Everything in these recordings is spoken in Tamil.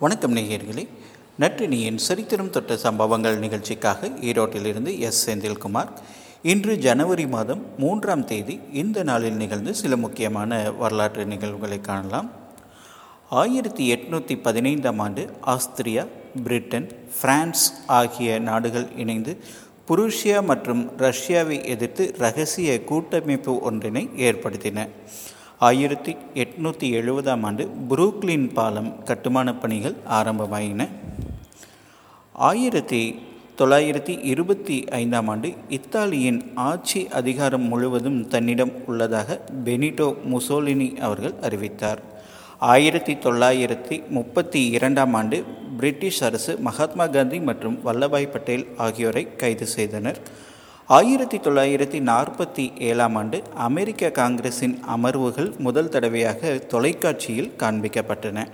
வணக்கம் நேயர்களே. நற்றினியின் சரித்திரம் தொட்ட சம்பவங்கள் நிகழ்ச்சிக்காக ஈரோட்டிலிருந்து எஸ். செந்தில்குமார். இன்று ஜனவரி மாதம் மூன்றாம் தேதி இந்த நாளில் நிகழ்ந்து சில முக்கியமான வரலாற்று நிகழ்வுகளை காணலாம். ஆயிரத்தி எட்நூற்றி பதினைந்தாம் ஆண்டு ஆஸ்திரியா பிரிட்டன் பிரான்ஸ் ஆகிய நாடுகள் இணைந்து புருஷியா மற்றும் ரஷ்யாவை எதிர்த்து ரகசிய கூட்டமைப்பு ஒன்றினை ஏற்படுத்தின. ஆயிரத்தி எட்நூற்றி எழுபதாம் ஆண்டு புரூக்லின் பாலம் கட்டுமானப் பணிகள் ஆரம்பமாயின. ஆயிரத்தி தொள்ளாயிரத்தி இருபத்தி ஐந்தாம் ஆண்டு இத்தாலியின் ஆட்சி அதிகாரம் முழுவதும் தன்னிடம் உள்ளதாக பெனிட்டோ முசோலினி அவர்கள் அறிவித்தார். ஆயிரத்தி தொள்ளாயிரத்தி முப்பத்தி இரண்டாம் ஆண்டு பிரிட்டிஷ் அரசு மகாத்மா காந்தி மற்றும் வல்லபாய் பட்டேல் ஆகியோரை கைது செய்தனர். ஆயிரத்தி தொள்ளாயிரத்தி நாற்பத்தி ஏழாம் ஆண்டு அமெரிக்க காங்கிரஸின் அமர்வுகள் முதல் தடவையாக தொலைக்காட்சியில் காண்பிக்கப்பட்டன.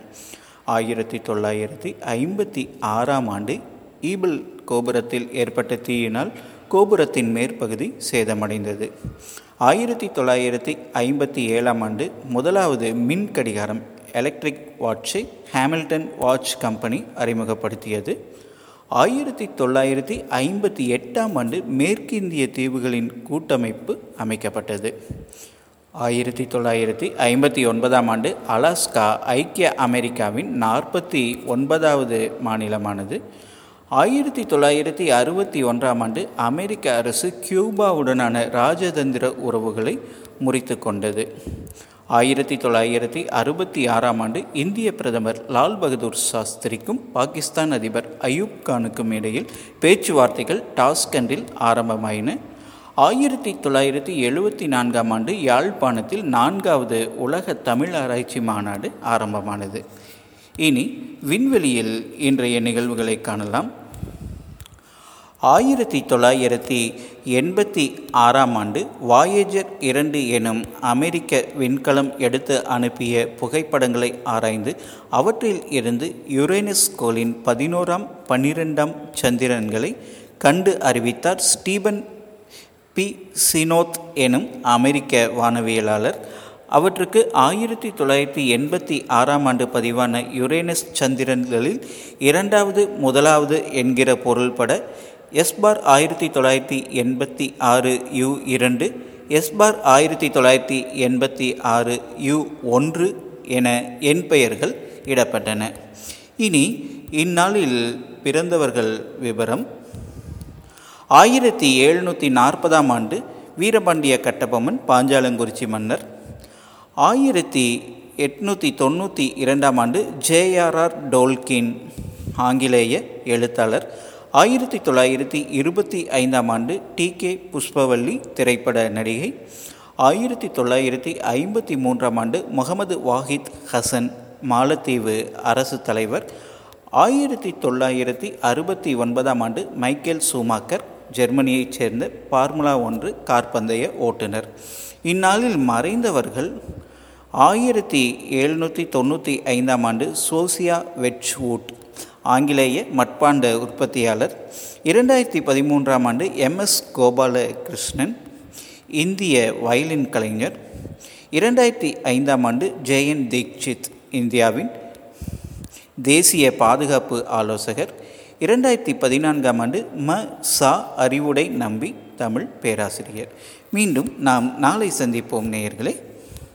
ஆயிரத்தி தொள்ளாயிரத்தி ஐம்பத்தி ஆறாம் ஆண்டு ஈபிள் கோபுரத்தில் ஏற்பட்ட தீயினால் கோபுரத்தின் மேற்பகுதி சேதமடைந்தது. ஆயிரத்தி தொள்ளாயிரத்தி ஐம்பத்தி ஏழாம் ஆண்டு முதலாவது மின் கடிகாரம் எலக்ட்ரிக் வாட்சை ஹாமில்டன் வாட்ச் கம்பெனி அறிமுகப்படுத்தியது. ஆயிரத்தி தொள்ளாயிரத்தி ஐம்பத்தி எட்டாம் ஆண்டு மேற்கிந்திய தீவுகளின் கூட்டமைப்பு அமைக்கப்பட்டது. ஆயிரத்தி தொள்ளாயிரத்தி ஐம்பத்தி ஒன்பதாம் ஆண்டு அலாஸ்கா ஐக்கிய அமெரிக்காவின் நாற்பத்தி ஒன்பதாவது மாநிலமானது. ஆயிரத்தி தொள்ளாயிரத்தி அறுபத்தி ஒன்றாம் ஆண்டு அமெரிக்க அரசு கியூபாவுடனான ராஜதந்திர உறவுகளை முறித்து கொண்டது. ஆயிரத்தி தொள்ளாயிரத்தி அறுபத்தி ஆறாம் ஆண்டு இந்திய பிரதமர் லால் பகதூர் சாஸ்திரிக்கும் பாகிஸ்தான் அதிபர் அயூப் கானுக்கும் இடையில் பேச்சுவார்த்தைகள் டாஸ்கண்டில் ஆரம்பமாயின. ஆயிரத்தி தொள்ளாயிரத்தி எழுபத்தி நான்காம் ஆண்டு யாழ்ப்பாணத்தில் நான்காவது உலக தமிழ் ஆராய்ச்சி மாநாடு ஆரம்பமானது. இனி விண்வெளியில் இன்றைய நிகழ்வுகளை காணலாம். ஆயிரத்தி தொள்ளாயிரத்தி எண்பத்தி ஆறாம் ஆண்டு வாயேஜர் இரண்டு எனும் அமெரிக்க விண்கலம் எடுத்து அனுப்பிய புகைப்படங்களை ஆராய்ந்து அவற்றில் இருந்து யுரேனஸ் கோளின் பதினோராம் பன்னிரெண்டாம் சந்திரன்களை கண்டு அறிவித்தார் ஸ்டீபன் பி. சினோத் எனும் அமெரிக்க வானவியலாளர். அவற்றுக்கு ஆயிரத்தி தொள்ளாயிரத்தி எண்பத்தி ஆறாம் ஆண்டு பதிவான யுரேனஸ் சந்திரன்களில் இரண்டாவது முதலாவது என்கிற பொருள்பட எஸ்பார் ஆயிரத்தி தொள்ளாயிரத்தி எண்பத்தி ஆறு யு இரண்டு எஸ்பார் ஆயிரத்தி தொள்ளாயிரத்தி எண்பத்தி ஆறு யு ஒன்று என என் பெயர்கள் இடப்பட்டன. இனி இந்நாளில் பிறந்தவர்கள் விவரம். ஆயிரத்தி எழுநூற்றி நாற்பதாம் ஆண்டு வீரபாண்டிய கட்டபொம்மன் பாஞ்சாலங்குறிச்சி மன்னர். ஆயிரத்தி எட்நூற்றி தொண்ணூற்றி இரண்டாம் ஆண்டு ஜேஆர்ஆர் டோல்கின் ஆங்கிலேய எழுத்தாளர் ஆயிரத்தி தொள்ளாயிரத்தி இருபத்தி ஐந்தாம் ஆண்டு டி கே புஷ்பவல்லி திரைப்பட நடிகை. ஆயிரத்தி தொள்ளாயிரத்தி ஐம்பத்தி மூன்றாம் ஆண்டு முகமது வாஹித் ஹசன் மாலத்தீவு அரசு தலைவர். ஆயிரத்தி தொள்ளாயிரத்தி அறுபத்தி ஒன்பதாம் ஆண்டு மைக்கேல் சூமாக்கர் ஜெர்மனியைச் சேர்ந்த பார்முலா ஒன்று கார்பந்தய ஓட்டுநர். இந்நாளில் மறைந்தவர்கள் ஆயிரத்தி எழுநூற்றி தொண்ணூற்றி ஐந்தாம் ஆண்டு சோசியா வெட்ச்வூட் ஆங்கிலேய மட்பாண்ட உற்பத்தியாளர். இரண்டாயிரத்தி பதிமூன்றாம் ஆண்டு எம்எஸ் கோபாலகிருஷ்ணன் இந்திய வயலின் கலைஞர். இரண்டாயிரத்தி ஐந்தாம் ஆண்டு ஜெயன் தீக்ஷித் இந்தியாவின் தேசிய பாதுகாப்பு ஆலோசகர். இரண்டாயிரத்தி பதினான்காம் ஆண்டு ம. சா. அறிவுடை நம்பி தமிழ் பேராசிரியர். மீண்டும் நாம் நாளை சந்திப்போம் நேயர்களே.